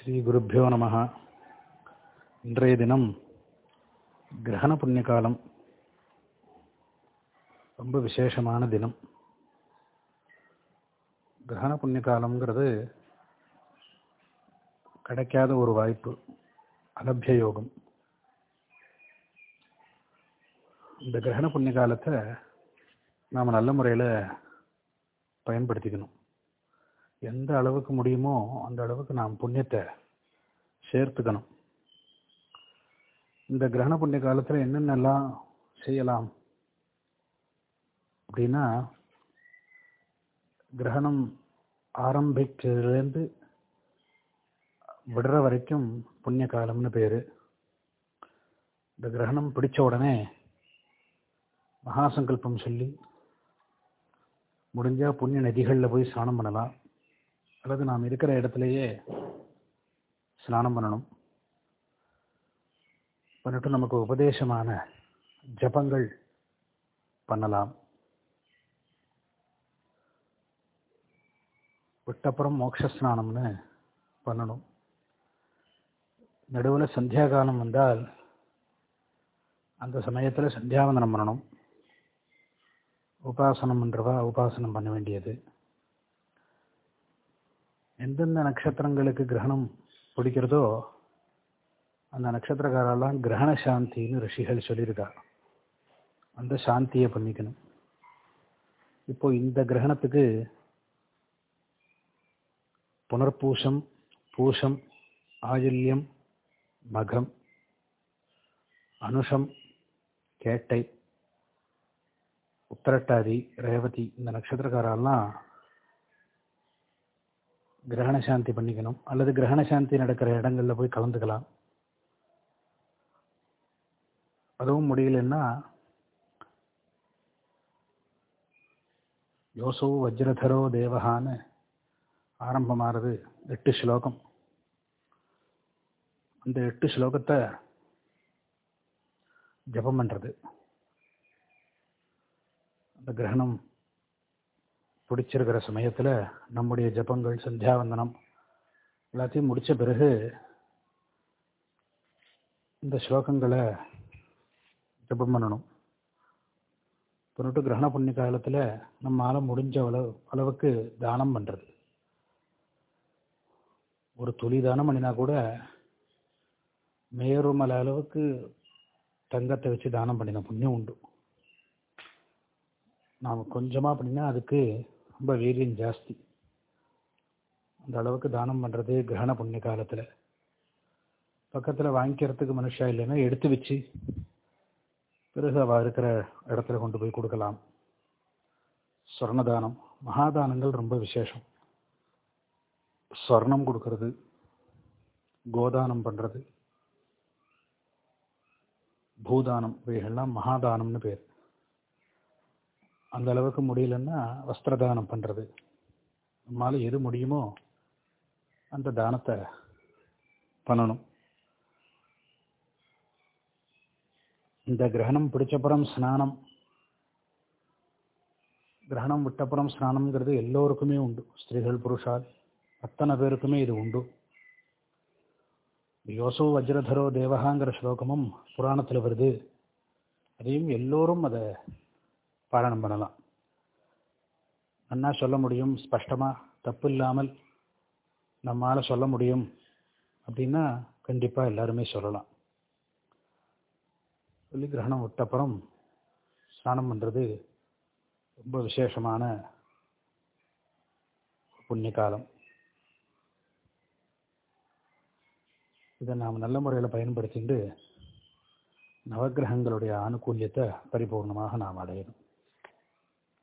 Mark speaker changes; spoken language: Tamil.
Speaker 1: ஸ்ரீ குருப்பியோ நம. இன்றைய தினம் கிரகண புண்ணிய காலம் ரொம்ப விசேஷமான தினம். கிரகண புண்ணிய காலம்ங்கிறது கிடைக்காத ஒரு வாய்ப்பு அலபிய யோகம். இந்த கிரகண புண்ணிய காலத்தை நாம் நல்ல முறையில் பயன்படுத்திக்கணும். எந்த அளவுக்கு முடியுமோ அந்த அளவுக்கு நாம் புண்ணியத்தை சேர்த்துக்கணும். இந்த கிரகண புண்ணிய காலத்தில் என்னென்னலாம் செய்யலாம்? அப்படின்னா கிரகணம் ஆரம்பிக்கிறதுலேருந்து விடுற வரைக்கும் புண்ணிய காலம்னு பேர். இந்த கிரகணம் பிடிச்ச உடனே மகாசங்கல்பம் சொல்லி முடிஞ்சால் புண்ணிய நதிகளில் போய் ஸ்நானம் பண்ணலாம். அல்லது நாம் இருக்கிற இடத்துலையே ஸ்நானம் பண்ணணும். பண்ணிட்டு நமக்கு உபதேசமான ஜபங்கள் பண்ணலாம். விட்டப்புறம் மோட்ச ஸ்நானம்னு பண்ணணும். நடுவில் சந்தியா காலம் வந்தால் அந்த சமயத்தில் சந்தியாவந்தனம் பண்ணணும். உபாசனம் பண்ணுறவா உபாசனம் பண்ண வேண்டியது. எந்தெந்த நட்சத்திரங்களுக்கு கிரகணம் பிடிக்கிறதோ அந்த நட்சத்திரக்காரெல்லாம் கிரகண சாந்தின்னு ரிஷிகள் சொல்லியிருக்கா அந்த சாந்தியை பண்ணிக்கணும். இப்போ இந்த கிரகணத்துக்கு புனர்பூசம் பூசம் ஆயுள்யம் மகம் அனுஷம் கேட்டை உத்தரட்டாதி ரேவதி இந்த நட்சத்திரக்காரெல்லாம் கிரகண சாந்தி பண்ணிக்கணும். அல்லது கிரகண சாந்தி நடக்கிற இடங்களில் போய் கலந்துக்கலாம். அதுவும் முடியலன்னா யோசோ வஜ்ரதரோ தேவகான்னு ஆரம்பமாகிறது எட்டு ஸ்லோகம். அந்த எட்டு ஸ்லோகத்தை ஜபம் பண்ணுறது அந்த கிரகணம் பிடிச்சிருக்கிற சமயத்தில் நம்முடைய ஜபங்கள் சந்தியாவந்தனம் எல்லாத்தையும் முடித்த பிறகு இந்த ஸ்லோகங்களை ஜபம் பண்ணணும். பண்ணிட்டு கிரகண புண்ணிய காலத்தில் நம்மால் முடிஞ்ச அளவு அளவுக்கு தானம் பண்ணுறது ஒரு துளி தானம் பண்ணினா கூட மேருமலை அளவுக்கு தங்கத்தை வச்சு தானம் பண்ணின புண்ணியம் உண்டு. நாம் கொஞ்சமாக பண்ணினா அதுக்கு ரொம்ப வீரியம் ஜாஸ்தி. அந்த அளவுக்கு தானம் பண்ணுறது கிரகண புண்ணிய காலத்தில். பக்கத்தில் வாங்கிக்கிறதுக்கு மனுஷா இல்லைன்னா எடுத்து வச்சு பிறகு அவள் இருக்கிற இடத்துல கொண்டு போய் கொடுக்கலாம். ஸ்வர்ணதானம் மகாதானங்கள் ரொம்ப விசேஷம். ஸ்வர்ணம் கொடுக்கறது கோதானம் பண்ணுறது பூதானம் இவைகள்லாம் மகாதானம்னு பேர். அந்த அளவுக்கு முடியலன்னா வஸ்திரதானம் பண்ணுறது நம்மளால் எது முடியுமோ அந்த தானத்தை பண்ணணும். இந்த கிரகணம் பிடிச்சப்புறம் ஸ்நானம். கிரகணம் விட்டப்புறம் ஸ்நானம்ங்கிறது எல்லோருக்குமே உண்டு. ஸ்திரீகள் புருஷால் அத்தனை பேருக்குமே இது உண்டு. யோசோ வஜ்ரதரோ தேவகாங்கிற ஸ்லோகமும் புராணத்தில் வருது. அதையும் எல்லோரும் அதை பாராயணம் பண்ணலாம். நன்னா சொல்ல முடியும் ஸ்பஷ்டமாக தப்பு இல்லாமல் நம்மால் சொல்ல முடியும் அப்படின்னா கண்டிப்பாக எல்லாருமே சொல்லலாம். சொல்லி கிரகணம் விட்டப்புறம் ஸ்நானம் பண்ணுறது ரொம்ப விசேஷமான புண்ணிய காலம். இதை நாம் நல்ல முறையில் பயன்படுத்திட்டு நவகிரகங்களுடைய ஆணுகூல்யத்தை பரிபூர்ணமாக நாம் அடையணும்.